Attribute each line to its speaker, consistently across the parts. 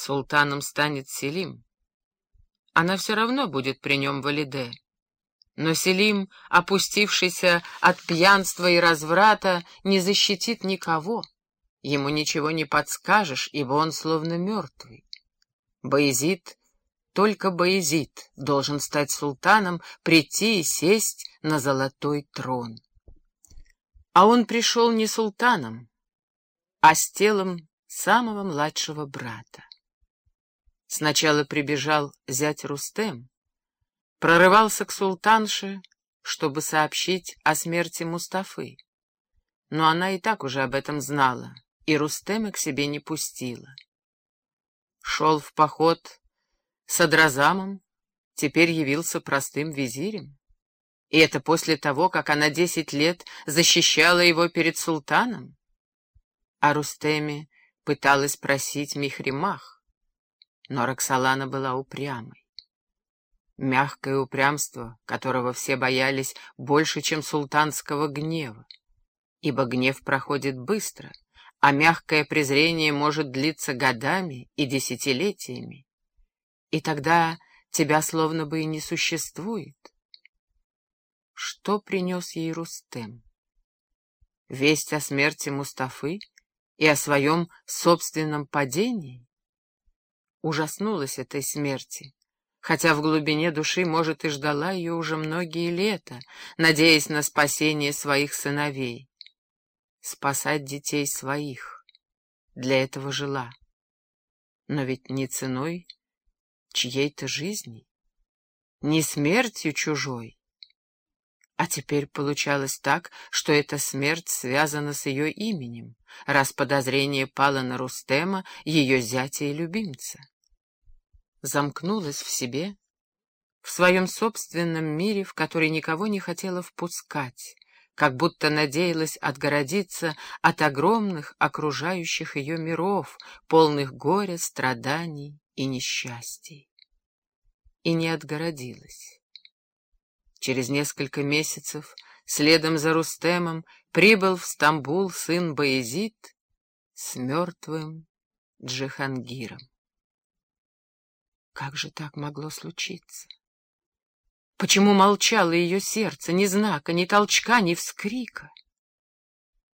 Speaker 1: Султаном станет Селим. Она все равно будет при нем Валиде. Но Селим, опустившийся от пьянства и разврата, не защитит никого. Ему ничего не подскажешь, ибо он словно мертвый. Боязид, только Боязид должен стать султаном, прийти и сесть на золотой трон. А он пришел не султаном, а с телом самого младшего брата. Сначала прибежал зять Рустем, прорывался к султанше, чтобы сообщить о смерти Мустафы. Но она и так уже об этом знала, и Рустема к себе не пустила. Шел в поход с Адразамом, теперь явился простым визирем. И это после того, как она десять лет защищала его перед султаном. А Рустеме пыталась просить Михримах но Роксолана была упрямой. Мягкое упрямство, которого все боялись больше, чем султанского гнева, ибо гнев проходит быстро, а мягкое презрение может длиться годами и десятилетиями, и тогда тебя словно бы и не существует. Что принес ей Рустем? Весть о смерти Мустафы и о своем собственном падении? Ужаснулась этой смерти, хотя в глубине души, может, и ждала ее уже многие лета, надеясь на спасение своих сыновей. Спасать детей своих. Для этого жила. Но ведь не ценой чьей-то жизни, не смертью чужой. А теперь получалось так, что эта смерть связана с ее именем, раз подозрение пало на Рустема, ее зятя и любимца. Замкнулась в себе, в своем собственном мире, в который никого не хотела впускать, как будто надеялась отгородиться от огромных окружающих ее миров, полных горя, страданий и несчастий. И не отгородилась. Через несколько месяцев, следом за Рустемом, прибыл в Стамбул сын Баязид с мертвым Джихангиром. Как же так могло случиться? Почему молчало ее сердце, ни знака, ни толчка, ни вскрика?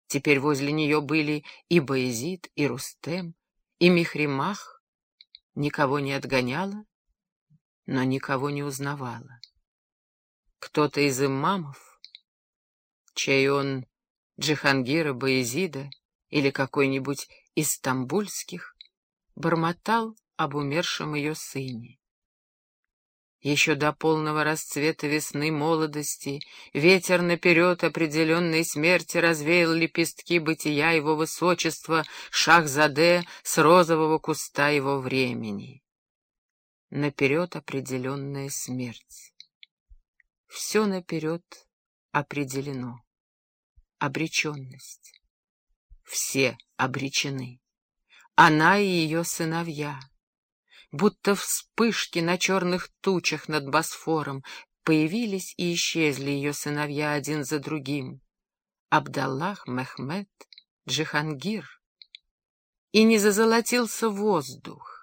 Speaker 1: Теперь возле нее были и Баязид, и Рустем, и Михримах. Никого не отгоняла, но никого не узнавала. Кто-то из имамов, чей он Джихангира Баязида или какой-нибудь из стамбульских, бормотал об умершем ее сыне. Еще до полного расцвета весны молодости ветер наперед определенной смерти развеял лепестки бытия его высочества Шахзаде с розового куста его времени. Наперед определенная смерть. Все наперед определено. Обреченность. Все обречены. Она и ее сыновья. Будто вспышки на черных тучах над Босфором появились и исчезли ее сыновья один за другим. Абдаллах, Мехмед, Джихангир. И не зазолотился воздух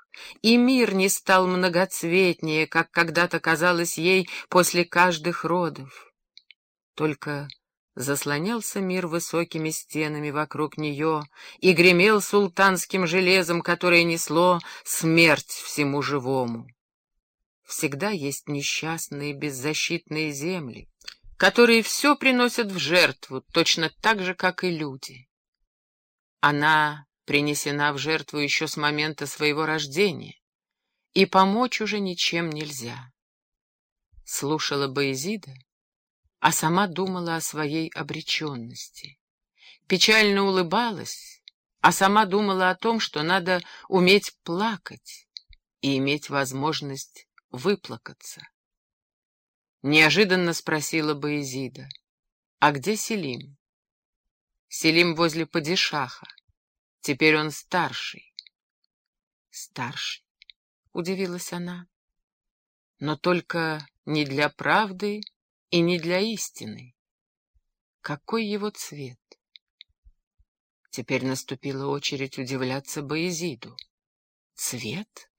Speaker 1: и мир не стал многоцветнее, как когда-то казалось ей после каждых родов. Только заслонялся мир высокими стенами вокруг нее и гремел султанским железом, которое несло смерть всему живому. Всегда есть несчастные беззащитные земли, которые все приносят в жертву, точно так же, как и люди. Она принесена в жертву еще с момента своего рождения, и помочь уже ничем нельзя. Слушала Боязида, а сама думала о своей обреченности. Печально улыбалась, а сама думала о том, что надо уметь плакать и иметь возможность выплакаться. Неожиданно спросила Боязида, а где Селим? Селим возле падишаха. Теперь он старший. Старший, удивилась она. Но только не для правды и не для истины. Какой его цвет? Теперь наступила очередь удивляться Боязиду. цвет?